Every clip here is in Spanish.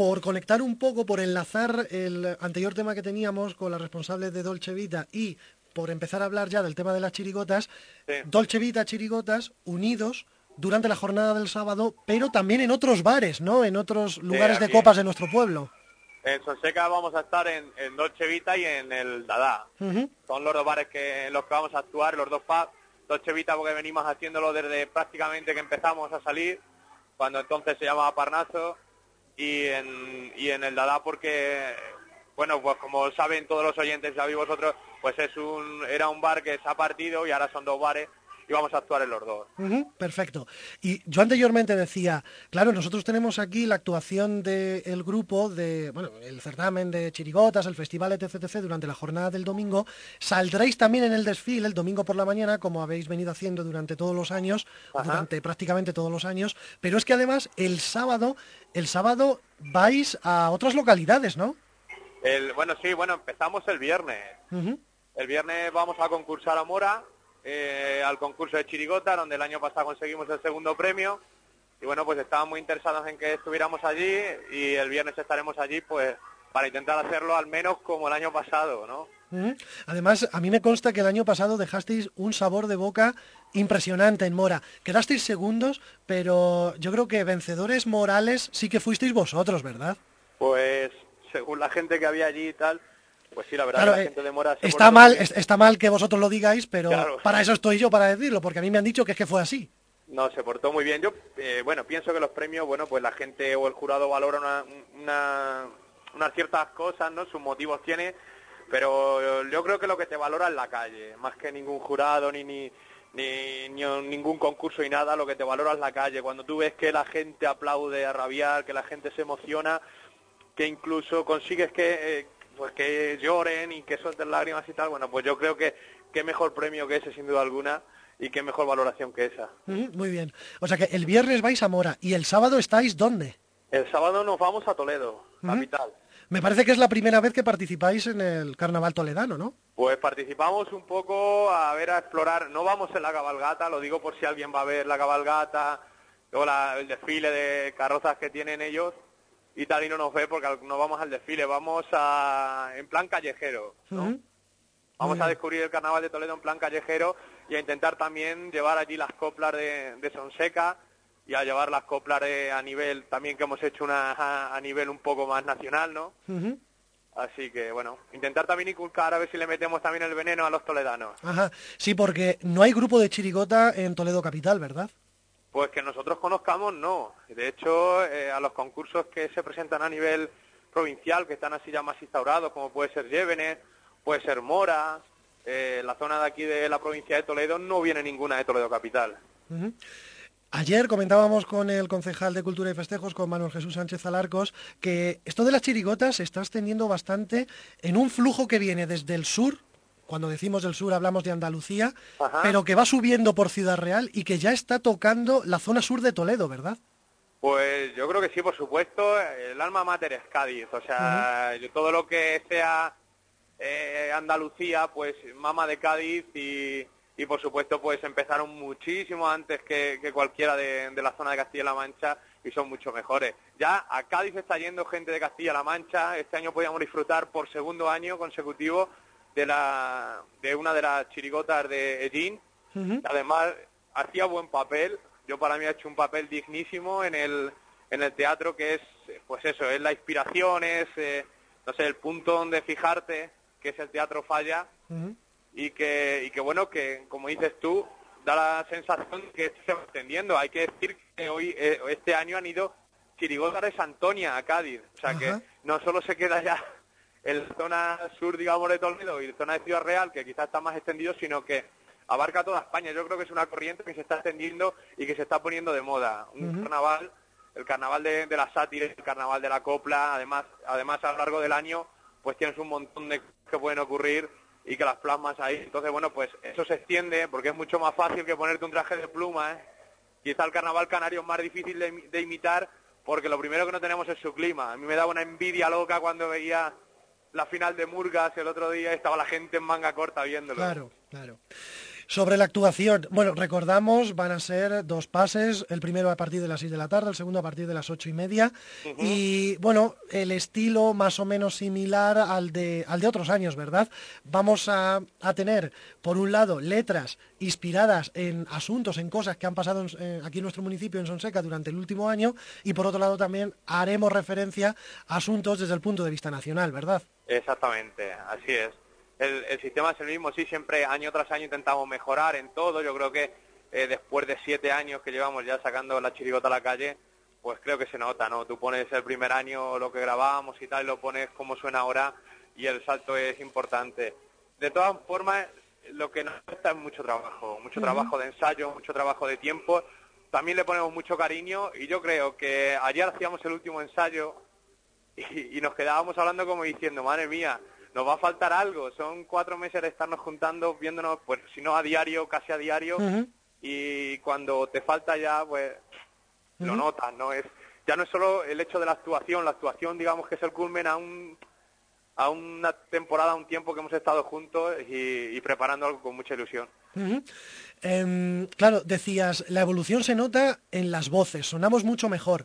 por conectar un poco, por enlazar el anterior tema que teníamos con la responsable de Dolce Vita y por empezar a hablar ya del tema de las chirigotas, Dolce Vita, chirigotas, unidos durante la jornada del sábado, pero también en otros bares, ¿no? En otros lugares de copas de nuestro pueblo. En Sonseca vamos a estar en, Dolce Vita y en el Dada. Son los dos bares que, en los que vamos a actuar, los dos pubs. Dolce Vita porque venimos haciéndolo desde prácticamente que empezamos a salir, cuando entonces se llamaba Parnaso, y en, y en el Dada porque, bueno, pues como saben todos los oyentes, sabéis vosotros, pues es un, era un bar que se ha partido y ahora son dos bares y vamos a actuar en los dos. perfecto. Y yo anteriormente decía, claro, nosotros tenemos aquí la actuación del grupo de, bueno, el certamen de chirigotas, el festival etc, etc durante la jornada del domingo. Saldréis también en el desfile el domingo por la mañana, como habéis venido haciendo durante todos los años, durante prácticamente todos los años. Pero es que además el sábado, el sábado vais a otras localidades, ¿no? El, bueno, sí, bueno, empezamos el viernes. El viernes vamos a concursar a Mora, eh, al concurso de Chirigota, donde el año pasado conseguimos el segundo premio. Y bueno, pues estaban muy interesados en que estuviéramos allí y el viernes estaremos allí pues para intentar hacerlo al menos como el año pasado, ¿no? Además, a mí me consta que el año pasado dejasteis un sabor de boca impresionante en Mora. Quedasteis segundos, pero yo creo que vencedores morales sí que fuisteis vosotros, ¿verdad? Pues según la gente que había allí y tal, pues sí, la verdad la eh, gente demora... Está mal, está mal que vosotros lo digáis, pero para eso estoy yo, para decirlo, porque a mí me han dicho que es que fue así. No, se portó muy bien. Yo, eh, bueno, pienso que los premios, bueno, pues la gente o el jurado valora una, unas ciertas cosas, ¿no? Sus motivos tiene, pero yo creo que lo que te valora es la calle, más que ningún jurado ni, ni, ni, ningún concurso y nada, lo que te valora es la calle. Cuando tú ves que la gente aplaude a rabiar, que la gente se emociona, que incluso consigues que, eh, pues que lloren y que suelten lágrimas y tal, bueno, pues yo creo que qué mejor premio que ese sin duda alguna y qué mejor valoración que esa. muy bien. O sea que el viernes vais a Mora y el sábado estáis ¿dónde? El sábado nos vamos a Toledo, capital. Me parece que es la primera vez que participáis en el Carnaval Toledano, ¿no? Pues participamos un poco a ver, a explorar. No vamos en la cabalgata, lo digo por si alguien va a ver la cabalgata, luego el desfile de carrozas que tienen ellos y tal y no nos ve porque no vamos al desfile, vamos a en plan callejero, Vamos a descubrir el carnaval de Toledo en plan callejero y a intentar también llevar allí las coplas de, de Sonseca y a llevar las coplas a nivel también que hemos hecho una a, nivel un poco más nacional, ¿no? Así que bueno, intentar también inculcar a ver si le metemos también el veneno a los toledanos. Ajá, sí, porque no hay grupo de chirigota en Toledo capital, ¿verdad? Pues que nosotros conozcamos, no. De hecho, eh, a los concursos que se presentan a nivel provincial, que están así ya más instaurados, como puede ser Llévenes, puede ser Mora, eh, la zona de aquí de la provincia de Toledo, no viene ninguna de Toledo Capital. Ayer comentábamos con el concejal de Cultura y Festejos, con Manuel Jesús Sánchez Alarcos, que esto de las chirigotas se está extendiendo bastante en un flujo que viene desde el sur, cuando decimos del sur hablamos de Andalucía, pero que va subiendo por Ciudad Real y que ya está tocando la zona sur de Toledo, ¿verdad? Pues yo creo que sí, por supuesto. El alma mater es Cádiz. O sea, todo lo que sea eh, Andalucía, pues mama de Cádiz y, por supuesto pues empezaron muchísimo antes que, cualquiera de, de, la zona de Castilla-La Mancha y son mucho mejores. Ya a Cádiz está yendo gente de Castilla-La Mancha. Este año podíamos disfrutar por segundo año consecutivo de, la, de una de las chirigotas de Egin. Además, hacía buen papel. Yo para mí ha hecho un papel dignísimo en el, en el teatro que es, pues eso, es la inspiración, es, eh, no sé, el punto donde fijarte, que es el teatro falla. Y que, y que bueno, que como dices tú, da la sensación que esto se va extendiendo. Hay que decir que hoy, eh, este año han ido chirigotas de Santonia a Cádiz. O sea que no solo se queda ya el zona sur, digamos, de Toledo y la zona de Ciudad Real, que quizás está más extendido, sino que abarca toda España. Yo creo que es una corriente que se está extendiendo y que se está poniendo de moda. Un carnaval, el carnaval de, la sátira, el carnaval de la copla, además, además a lo largo del año, pues tienes un montón de cosas que pueden ocurrir y que las plasmas ahí. Entonces, bueno, pues eso se extiende porque es mucho más fácil que ponerte un traje de pluma, ¿eh? Quizá el carnaval canario es más difícil de, de imitar porque lo primero que no tenemos es su clima. A mí me daba una envidia loca cuando veía la final de Murgas el otro día estaba la gente en manga corta viéndolo. Claro, claro. Sobre la actuación, bueno, recordamos, van a ser dos pases, el primero a partir de las 6 de la tarde, el segundo a partir de las ocho y media, y bueno, el estilo más o menos similar al de, al de otros años, ¿verdad? Vamos a, tener, por un lado, letras inspiradas en asuntos, en cosas que han pasado eh, aquí en nuestro municipio, en Sonseca, durante el último año, y por otro lado también haremos referencia a asuntos desde el punto de vista nacional, ¿verdad? Exactamente, así es el, sistema es el mismo, sí, siempre año tras año intentamos mejorar en todo. Yo creo que eh, después de siete años que llevamos ya sacando la chirigota a la calle, pues creo que se nota, ¿no? Tú pones el primer año lo que grabábamos y tal, lo pones como suena ahora y el salto es importante. De todas formas, lo que nos cuesta es mucho trabajo, mucho trabajo de ensayo, mucho trabajo de tiempo. También le ponemos mucho cariño y yo creo que ayer hacíamos el último ensayo y, y nos quedábamos hablando como diciendo, madre mía, nos va a faltar algo. Son cuatro meses de estarnos juntando, viéndonos, pues si no a diario, casi a diario, y cuando te falta ya, pues lo notas, ¿no? Es, ya no es solo el hecho de la actuación, la actuación digamos que es el culmen a un a una temporada, a un tiempo que hemos estado juntos y, preparando algo con mucha ilusión. Em, claro, decías, la evolución se nota en las voces, sonamos mucho mejor.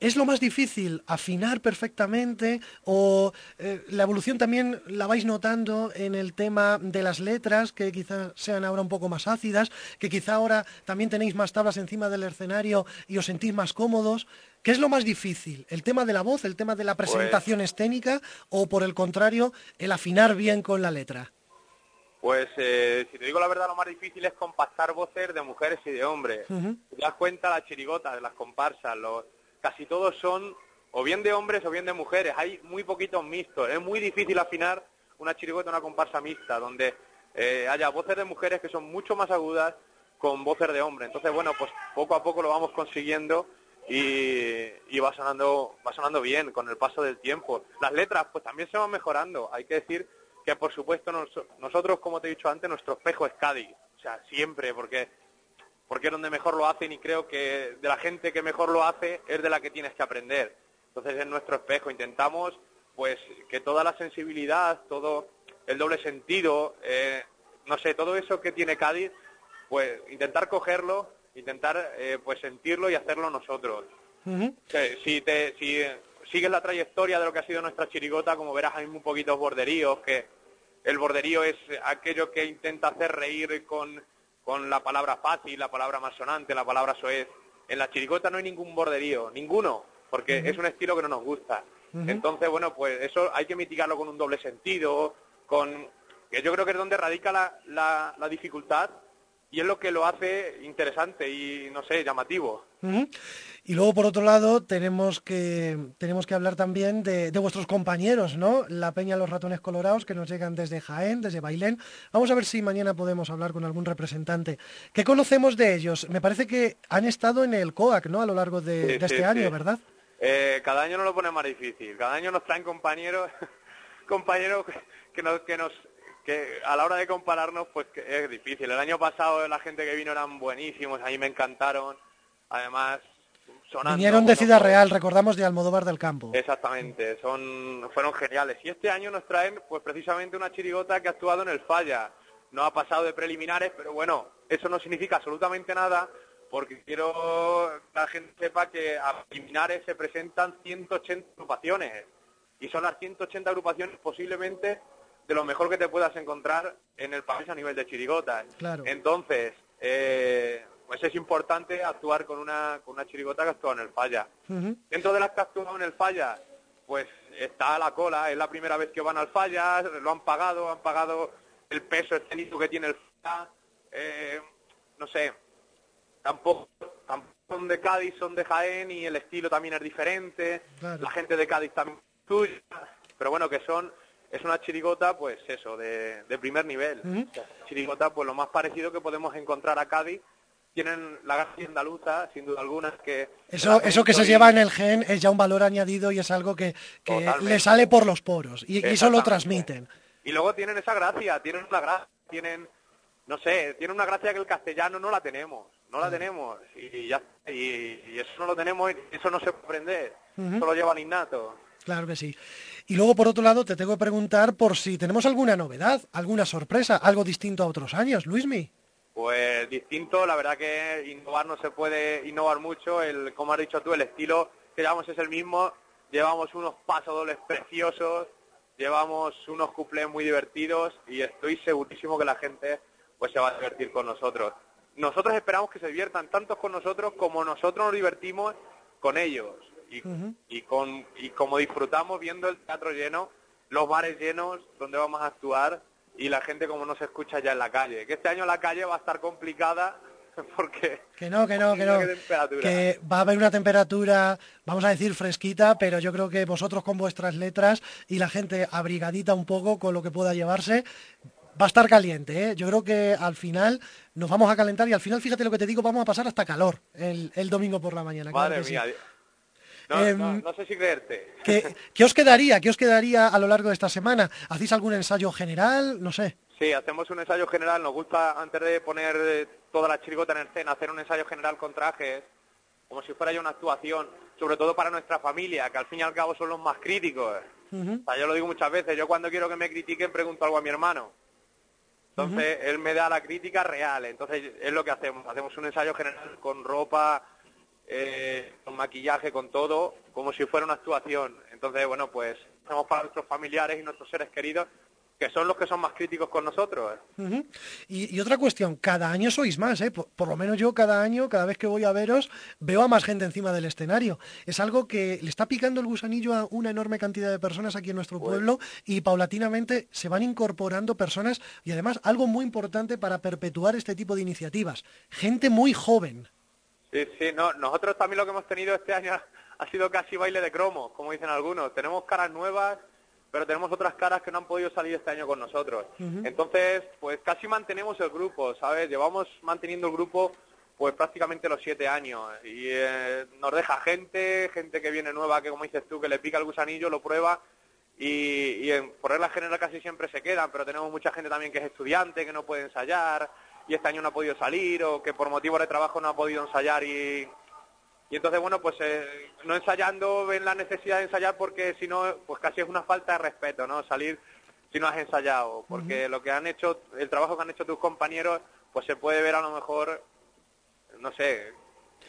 ¿Es lo más difícil afinar perfectamente o eh, la evolución también la vais notando en el tema de las letras, que quizás sean ahora un poco más ácidas, que quizá ahora también tenéis más tablas encima del escenario y os sentís más cómodos? ¿Qué es lo más difícil? ¿El tema de la voz, el tema de la pues presentación escénica o por el contrario, el afinar bien con la letra? Pues eh, si te digo la verdad, lo más difícil es compactar voces de mujeres y de hombres. Te das cuenta la chirigota de las comparsas, los casi todos son o bien de hombres o bien de mujeres. Hay muy poquitos mixtos. Es muy difícil afinar una chirigota, una comparsa mixta, donde eh, haya voces de mujeres que son mucho más agudas con voces de hombres. Entonces, bueno, pues poco a poco lo vamos consiguiendo y, va sonando va sonando bien con el paso del tiempo. Las letras, pues también se van mejorando. Hay que decir que, por supuesto, nosotros, como te he dicho antes, nuestro espejo es Cádiz. O sea, siempre, porque porque es donde mejor lo hacen y creo que de la gente que mejor lo hace es de la que tienes que aprender. Entonces es nuestro espejo, intentamos pues que toda la sensibilidad, todo el doble sentido, eh, no sé, todo eso que tiene Cádiz, pues intentar cogerlo, intentar eh, pues sentirlo y hacerlo nosotros. si, te, si sigues la trayectoria de lo que ha sido nuestra chirigota, como verás hay un poquito borderíos, que el borderío es aquello que intenta hacer reír con con la palabra fácil, la palabra más sonante, la palabra soez. En la chirigota no hay ningún borderío, ninguno, porque es un estilo que no nos gusta. Entonces, bueno, pues eso hay que mitigarlo con un doble sentido, con que yo creo que es donde radica la, la dificultad y es lo que lo hace interesante y, no sé, llamativo. Y luego, por otro lado, tenemos que, tenemos que hablar también de, vuestros compañeros, ¿no? La Peña Los Ratones Colorados, que nos llegan desde Jaén, desde Bailén. Vamos a ver si mañana podemos hablar con algún representante. ¿Qué conocemos de ellos? Me parece que han estado en el COAC, ¿no? A lo largo de, este año, ¿verdad? Eh, cada año nos lo pone más difícil. Cada año nos traen compañeros, compañeros que nos, que nos que a la hora de compararnos pues es difícil. El año pasado la gente que vino eran buenísimos, a mí me encantaron. Además, sonando, Vinieron de Ciudad Real, recordamos de Almodóvar del Campo. Exactamente, son fueron geniales. Y este año nos traen pues precisamente una chirigota que ha actuado en el Falla. No ha pasado de preliminares, pero bueno, eso no significa absolutamente nada porque quiero que la gente sepa que a preliminares se presentan 180 agrupaciones y son las 180 agrupaciones posiblemente de lo mejor que te puedas encontrar en el país a nivel de chirigotas. Entonces, eh, pues es importante actuar con una, con una chirigota que actúa en el falla. Dentro de las que actúan en el falla, pues está a la cola, es la primera vez que van al falla, lo han pagado, han pagado el peso escénico que tiene el falla, eh, no sé, tampoco, tampoco, son de Cádiz, son de Jaén y el estilo también es diferente, la gente de Cádiz también es tuya, pero bueno, que son es una chirigota, pues eso, de, primer nivel. Chirigota, pues lo más parecido que podemos encontrar a Cádiz. Tienen la gracia andaluza, sin duda alguna, que... Eso, eso que se lleva en el gen es ya un valor añadido y es algo que, le sale por los poros. Y, eso lo transmiten. Y luego tienen esa gracia, tienen una gracia, tienen, no sé, tienen una gracia que el castellano no la tenemos, no la tenemos. Y, ya, y, eso no lo tenemos, y eso no se puede aprender, eso lo llevan innato. Claro que sí. Y luego, por otro lado, te tengo que preguntar por si tenemos alguna novedad, alguna sorpresa, algo distinto a otros años, Luismi. Pues distinto, la verdad que innovar no se puede innovar mucho, el, como has dicho tú, el estilo que llevamos es el mismo, llevamos unos pasodobles preciosos, llevamos unos cuplés muy divertidos y estoy segurísimo que la gente pues se va a divertir con nosotros. Nosotros esperamos que se diviertan tanto con nosotros como nosotros nos divertimos con ellos y, y, con, y como disfrutamos viendo el teatro lleno, los bares llenos donde vamos a actuar y la gente como no se escucha ya en la calle. Que este año la calle va a estar complicada porque... Que no, que no, que no. Que va a haber una temperatura, vamos a decir, fresquita, pero yo creo que vosotros con vuestras letras y la gente abrigadita un poco con lo que pueda llevarse, va a estar caliente, ¿eh? Yo creo que al final nos vamos a calentar y al final, fíjate lo que te digo, vamos a pasar hasta calor el, domingo por la mañana. Madre mía. No, sé si creerte. ¿qué, ¿Qué os quedaría? ¿Qué os quedaría a lo largo de esta semana? ¿Hacéis algún ensayo general? No sé. Sí, hacemos un ensayo general. Nos gusta, antes de poner eh, toda la chirigota en escena, hacer un ensayo general con trajes, como si fuera ya una actuación, sobre todo para nuestra familia, que al fin y al cabo son los más críticos. yo lo digo muchas veces, yo cuando quiero que me critiquen pregunto algo a mi hermano. Entonces, él me da la crítica real. Entonces, es lo que hacemos. Hacemos un ensayo general con ropa, eh, con maquillaje, con todo, como si fuera una actuación. Entonces, bueno, pues hacemos para nuestros familiares y nuestros seres queridos que son los que son más críticos con nosotros. ¿eh? y, otra cuestión, cada año sois más, ¿eh? Por, lo menos yo cada año, cada vez que voy a veros, veo a más gente encima del escenario. Es algo que le está picando el gusanillo a una enorme cantidad de personas aquí en nuestro pues pueblo y paulatinamente se van incorporando personas y además algo muy importante para perpetuar este tipo de iniciativas, gente muy joven. Sí, sí, no, nosotros también lo que hemos tenido este año ha sido casi baile de cromo, como dicen algunos. Tenemos caras nuevas pero tenemos otras caras que no han podido salir este año con nosotros. Entonces, pues casi mantenemos el grupo, ¿sabes? Llevamos manteniendo el grupo pues prácticamente los siete años y eh, nos deja gente, gente que viene nueva, que como dices tú, que le pica el gusanillo, lo prueba y, y en, por regla general casi siempre se quedan, pero tenemos mucha gente también que es estudiante, que no puede ensayar y este año no ha podido salir o que por motivos de trabajo no ha podido ensayar y y entonces, bueno, pues eh, no ensayando ven la necesidad de ensayar porque si no, pues casi es una falta de respeto, ¿no? Salir si no has ensayado, porque lo que han hecho, el trabajo que han hecho tus compañeros, pues se puede ver a lo mejor, no sé...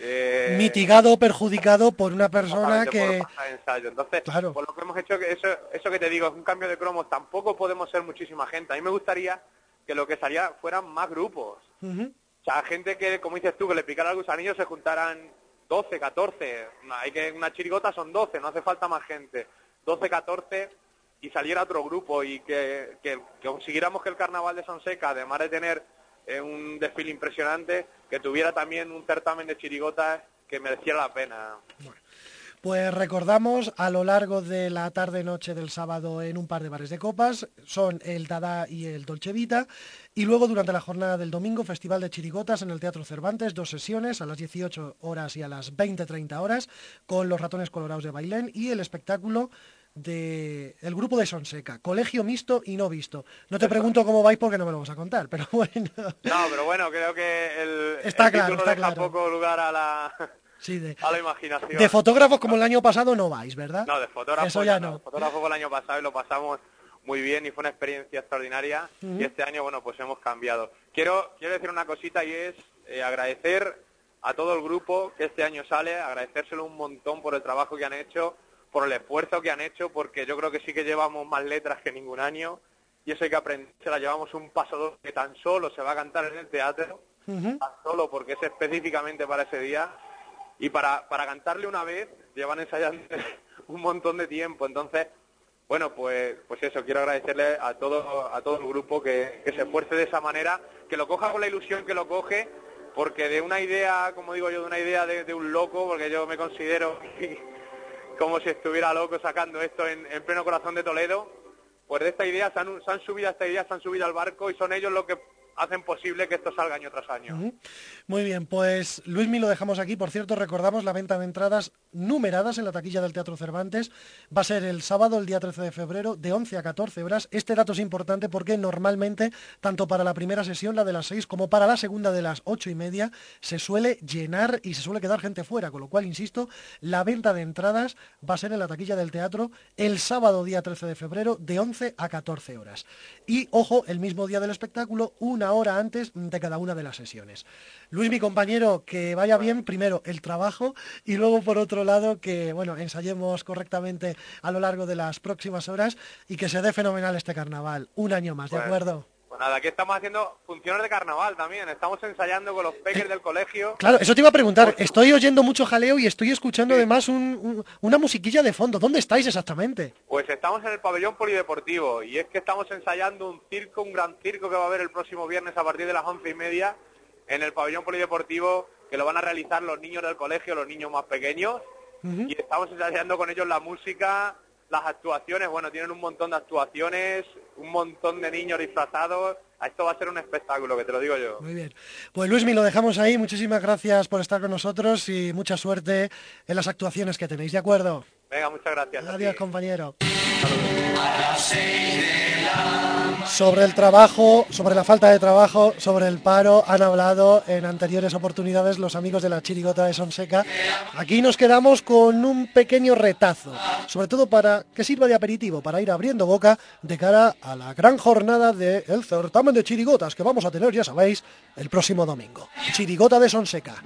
Eh, Mitigado o perjudicado por una persona que... ensayo. Entonces, claro. por lo que hemos hecho, eso, eso que te digo, es un cambio de cromos, tampoco podemos ser muchísima gente. A mí me gustaría que lo que salía fueran más grupos. O sea, gente que, como dices tú, que le picara el gusanillo, se juntaran 12, 14, hay que una chirigota son 12, no hace falta más gente, 12, 14 y saliera otro grupo y que, que, consiguiéramos que el carnaval de Sonseca, además de tener eh, un desfile impresionante, que tuviera también un certamen de chirigotas que mereciera la pena. Pues recordamos a lo largo de la tarde-noche del sábado en un par de bares de copas, son el Dada y el Dolce Vita, y luego durante la jornada del domingo, Festival de Chirigotas en el Teatro Cervantes, dos sesiones a las 18 horas y a las 20-30 horas, con los ratones colorados de Bailén y el espectáculo del el grupo de Sonseca, colegio mixto y no visto. No te pregunto cómo vais porque no me lo vas a contar, pero bueno. No, pero bueno, creo que el, está claro, está deja poco lugar a la Sí, de, a la imaginación. De fotógrafos como el año pasado no vais, ¿verdad? No, de fotógrafos Eso ya no. fotógrafos el año pasado y lo pasamos muy bien y fue una experiencia extraordinaria y este año, bueno, pues hemos cambiado. Quiero, quiero decir una cosita y es eh, agradecer a todo el grupo que este año sale, agradecérselo un montón por el trabajo que han hecho, por el esfuerzo que han hecho, porque yo creo que sí que llevamos más letras que ningún año y eso hay que aprender, se la llevamos un paso que tan solo se va a cantar en el teatro, tan solo porque es específicamente para ese día y para, para cantarle una vez llevan ensayando un montón de tiempo. Entonces, bueno, pues, pues eso, quiero agradecerle a todo, a todo el grupo que, se esfuerce de esa manera, que lo coja con la ilusión que lo coge, porque de una idea, como digo yo, de una idea de, un loco, porque yo me considero como si estuviera loco sacando esto en, pleno corazón de Toledo, pues de esta idea se han, se han subido a esta idea, se han subido al barco y son ellos los que hacen posible que esto salga año tras año. Muy bien, pues Luis lo dejamos aquí. Por cierto, recordamos la venta de entradas numeradas en la taquilla del Teatro Cervantes. Va a ser el sábado, el día 13 de febrero, de 11 a 14 horas. Este dato es importante porque normalmente, tanto para la primera sesión, la de las 6, como para la segunda de las 8 y media, se suele llenar y se suele quedar gente fuera. Con lo cual, insisto, la venta de entradas va a ser en la taquilla del teatro el sábado, día 13 de febrero, de 11 a 14 horas. Y, ojo, el mismo día del espectáculo, una una hora antes de cada una de las sesiones. Luis, mi compañero, que vaya bien primero el trabajo y luego por otro lado que bueno ensayemos correctamente a lo largo de las próximas horas y que se dé fenomenal este carnaval. Un año más, ¿de acuerdo? Nada, aquí estamos haciendo funciones de carnaval también. Estamos ensayando con los peques Eh, del colegio. Claro, eso te iba a preguntar. Estoy oyendo mucho jaleo y estoy escuchando además un- un- una musiquilla de fondo. ¿Dónde estáis exactamente? Pues estamos en el pabellón polideportivo y es que estamos ensayando un circo, un gran circo que va a haber el próximo viernes a partir de las once y media en el pabellón polideportivo que lo van a realizar los niños del colegio, los niños más pequeños y estamos ensayando con ellos la música, las actuaciones, bueno, tienen un montón de actuaciones, un montón de niños disfrazados, esto va a ser un espectáculo, que te lo digo yo. Muy bien. Pues Luismi, lo dejamos ahí. Muchísimas gracias por estar con nosotros y mucha suerte en las actuaciones que tenéis. ¿De acuerdo? Venga, muchas gracias. a Adiós, compañero. Sobre el trabajo, sobre la falta de trabajo, sobre el paro, han hablado en anteriores oportunidades los amigos de la chirigota de Sonseca. Aquí nos quedamos con un pequeño retazo, sobre todo para que sirva de aperitivo, para ir abriendo boca de cara a la gran jornada del certamen de chirigotas que vamos a tener, ya sabéis, el próximo domingo. Chirigota de Sonseca.